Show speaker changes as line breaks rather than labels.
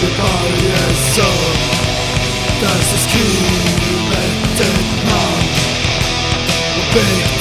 the body and soul Das iskulettet namn Och byggt